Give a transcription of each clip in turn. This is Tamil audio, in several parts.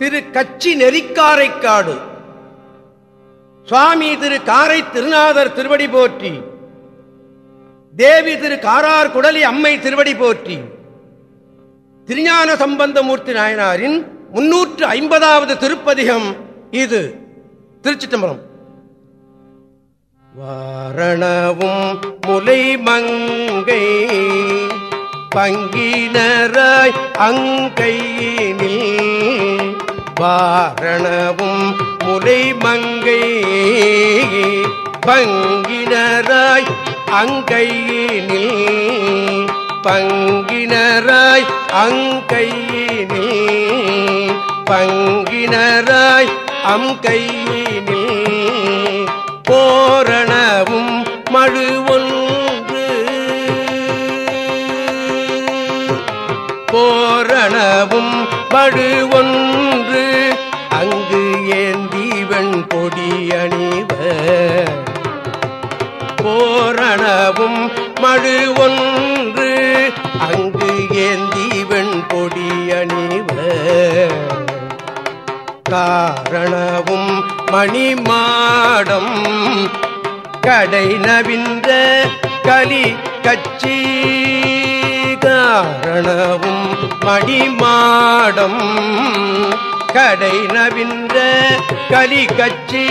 திரு கச்சி நெறிக்காரைக்காடு. சுவாமி திரு காரை திருநாதர் திருவடி போற்றி. தேவி திரு காரார் குடலி அம்மை திருவடி போற்றி. திருஞான சம்பந்தமூர்த்தி நாயனாரின் முன்னூற்று ஐம்பதாவது திருப்பதிகம் இது. திருச்சிட்டம்பரம் வாரணவும் முலை மங்கை பங்கினராய் அங்கையினில் வாரணவும் முலை மங்கை பங்கினராய் அங்கையினில் பங்கினராய் அங்கையினில் பங்கினராய் அங்கையினில் போரணவும் போரணவும் படு ஒன்று. அங்கு ஏந்திவன் பொடி அணிவர் போரணவும் மழு ஒன்று. அங்கு ஏந்திவன் பொடி அணிவர் காரணவும் மணிமாடம். கடை நவின்ற கலி கச்சி. காரணவும் மணிமாடம் கடை நவின்ற கலி கச்சி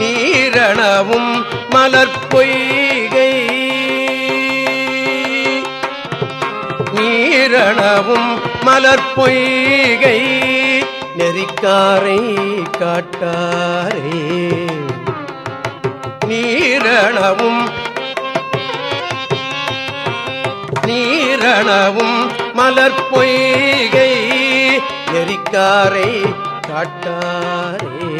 நீரணவும் மலர்பொய்கை நீரணவும் மலர்பொய்கை நெறிக்காரை காட்டாரே. நீரணவும் நீரணவும் மலர்பொய்கை எரிக்காரை காட்டாரே.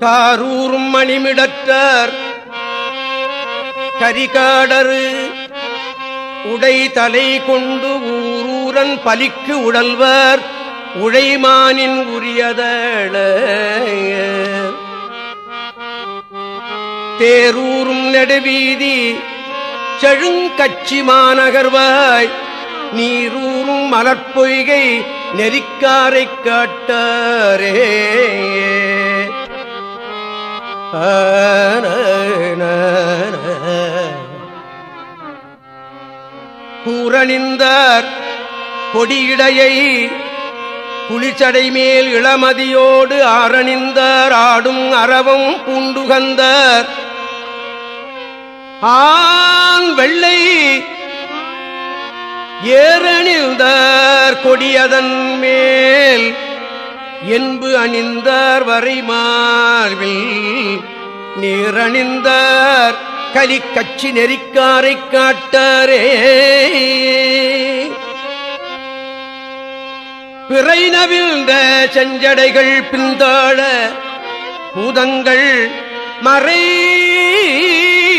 காரூரும் மணிமிடற்றார் கரிகாடரு உடை தலை கொண்டு ஊரு ஊரூரன் பலிக்கு உடல்வர் உழைமானின் உரியதள தேரூரும் நெடுவீதி செழுங்கட்சி மாநகர்வாய் நீரூரும் மலர்பொய்கை நெறிக்காரை காட்டாரே. கூறணிந்தார் கொடியிடையை புலிச்சடை மேல் இளமதியோடு ஆரணிந்தர் ஆடும் அறவும் பூண்டுகந்தர். ஆண் வெள்ளை ஏறணிந்தார் கொடியதன் மேல் என்பு அணிந்தார் வரை மார்பில் நீரணிந்தார். கலிக்கச்சி நெறிக்காரைக் காட்டாரே. பிறை நவிழ்ந்த செஞ்சடைகள் பின்தாழ பூதங்கள் மறை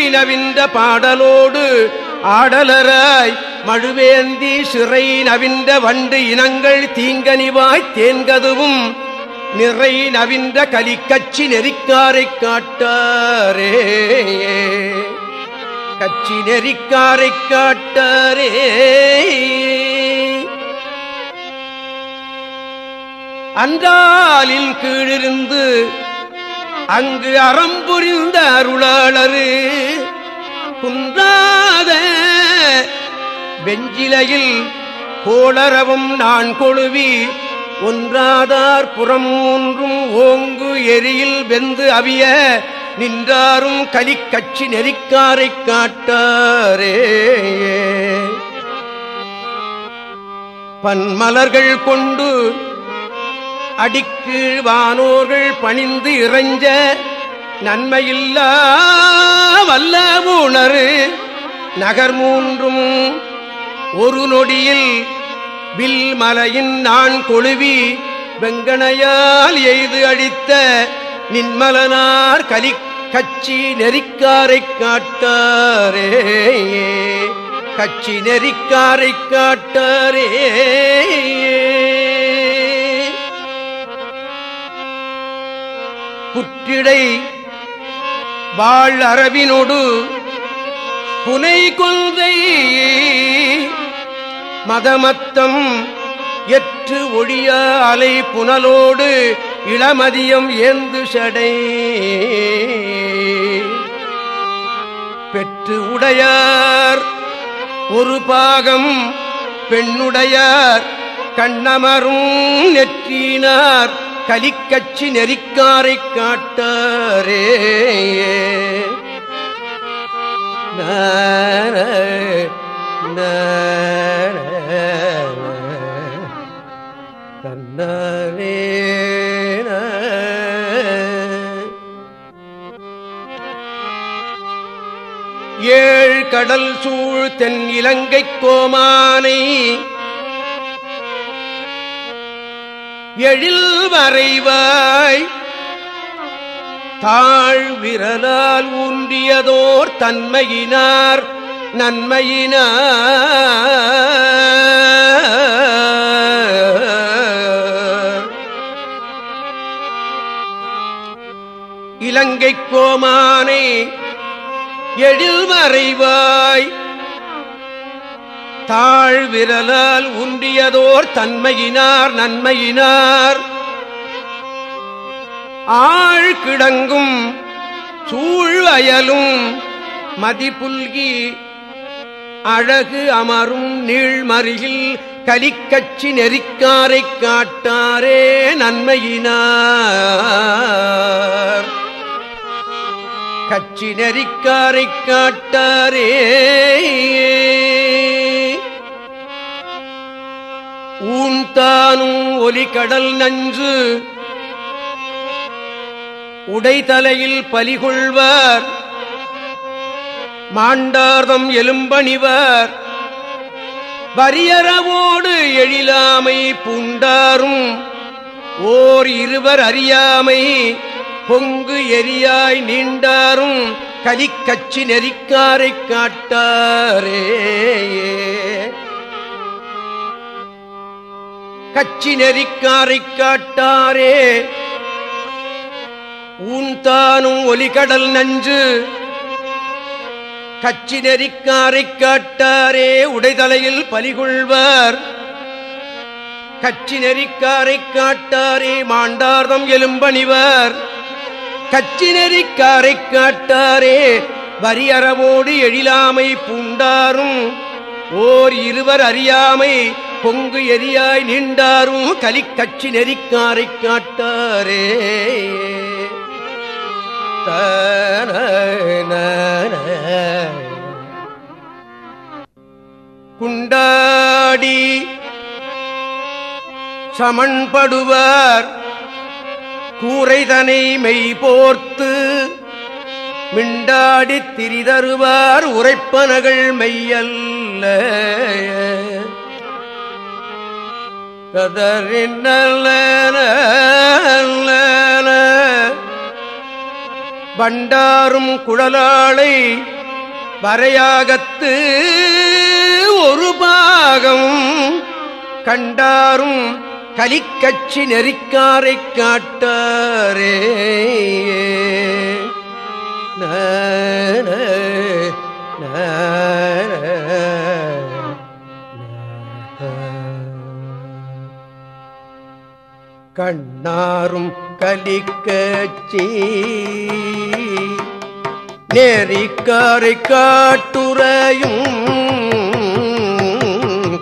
நவிந்த பாடலோடு ஆடலராய் மழுவேந்தி சிறை நவிந்த வண்டு இனங்கள் தீங்கனிவாய் தேன்கதுவும் நிறை நவிந்த கலிக்கச்சி நெறிக்காரைக் காட்டாரே. கச்சி நெறிக்காரைக் காட்டாரே. அன்றாலின் கீழிருந்து அங்கு அறம்புரிந்த அருளாளரு குன்றாத வெஞ்சிலையில் கோளரவும் நான் கொழுவி ஒன்றாதார் புறம் மூன்றும் ஓங்கு எரியில் வெந்து அவிய நின்றாரும் கலிக்கட்சி நெறிக்காரை காட்டாரே. பன்மலர்கள் கொண்டு அடிக்கீழ் வானோர்கள் பணிந்து இறைஞ்ச நன்மையில்லா வல்ல உணரு. நகர் மூன்றும் ஒரு நொடியில் வில் மலையின் நான் கொழுவி வெங்கனையால் எய்து அழித்த நின்மலனார் கலி கச்சி நெறிக்காரை காட்டாரே. கச்சி நெறிக்காரை காட்டாரே. புற்றிடை வாழ் அரவினோடு புனை கொந்தை மதமத்தம் எற்று ஒழிய அலை புனலோடு இளமதியம் ஏந்து சடை. பெற்று உடையார் ஒரு பாகம் பெண்ணுடையார் கண்ணமரும் நெற்றினார் கலிக்கச்சி நெறிக்காரை காட்டாரே. தன்னாரே ஏழ் கடல் சூழ் தென் இலங்கை கோமானை எழில் வரைவாய் தாழ் விரலால் ஊன்றியதோர் தன்மையினார் நன்மையினார். இலங்கை கோமானை எழில் மறைவாய். தாழ் விரலால் உன் ஆகியதோர் தன்மையினார் நன்மையினார். ஆழ் கிடங்கும் சூழ் அயலும் மதிப்புல்கி அழகு அமரும் நீழ்மருகில் கலிக்கச்சி நெறிக்காரை காட்டாரே நன்மையினார். கச்சி நெறிக்காரை காட்டாரே ஊன்தானும் ஒலிகடல் நஞ்சு உடைதலையில் பலிகொள்வார். மாண்டார்தம் எலும்பணிவர். வரியறவோடு எழிலாமை பூண்டாரும். ஓர் இருவர் அறியாமை பொங்கு எரியாய் நீண்டாரும். கலிக்கச்சி நெறிக்காரைக் காட்டாரே. கச்சி நெறிக்காரைக் காட்டாரே. ஊன்தானும் ஒலிகடல் நஞ்சு. கச்சி நெறிக்காரைக் காட்டாரே உடைதலையில் பலிகொள்வார். கச்சி நெறிக்காரை காட்டாரே மாண்டார்தம் எலும்பணிவர். கச்சி நெறிக்காரை காட்டாரே வரியறவோடு எழிலாமை பூண்டாரும். ஓர் இருவர் அறியாமை பொங்கு எரியாய் நீண்டாரும் கலிக்கட்சி நெறிக்காரை காட்டாரே. குண்டாடி சமன்படுவார் கூரைதனை மெய் போர்த்து மிண்டாடித் திரிதருவார் உரைப்பனகள் மெய்யல்ல. பண்டாரும் குழலாளை வரையாகத்து ஒரு பாகம் கண்டாரும் கலிக்கட்சி நெறிக்காரை காட்டாரே. ந. கண்ணாரும் கலிக்கச்சி. நெறிக்காரை காட்டுரையும்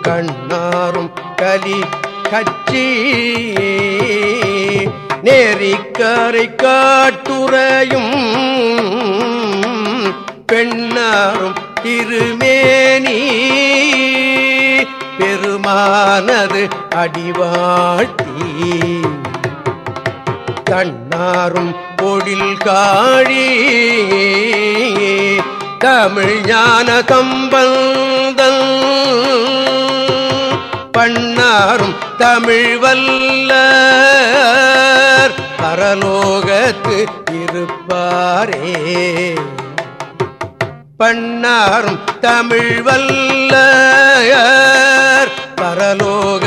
கண்ணாரும் கலி கச்சி நெறிக்காரை காட்டுரையும் பெண்ணாரும் திருமேனி. பெருமானது அடிவாழ்த்தி. தன்னாரும் பொழில் காழி. தமிழ் ஞான சம்பந்தன் பண்ணாரும் தமிழ் வல்ல பரலோகத்து இருப்பாரே. பண்ணாரும் தமிழ் வல்ல பரலோக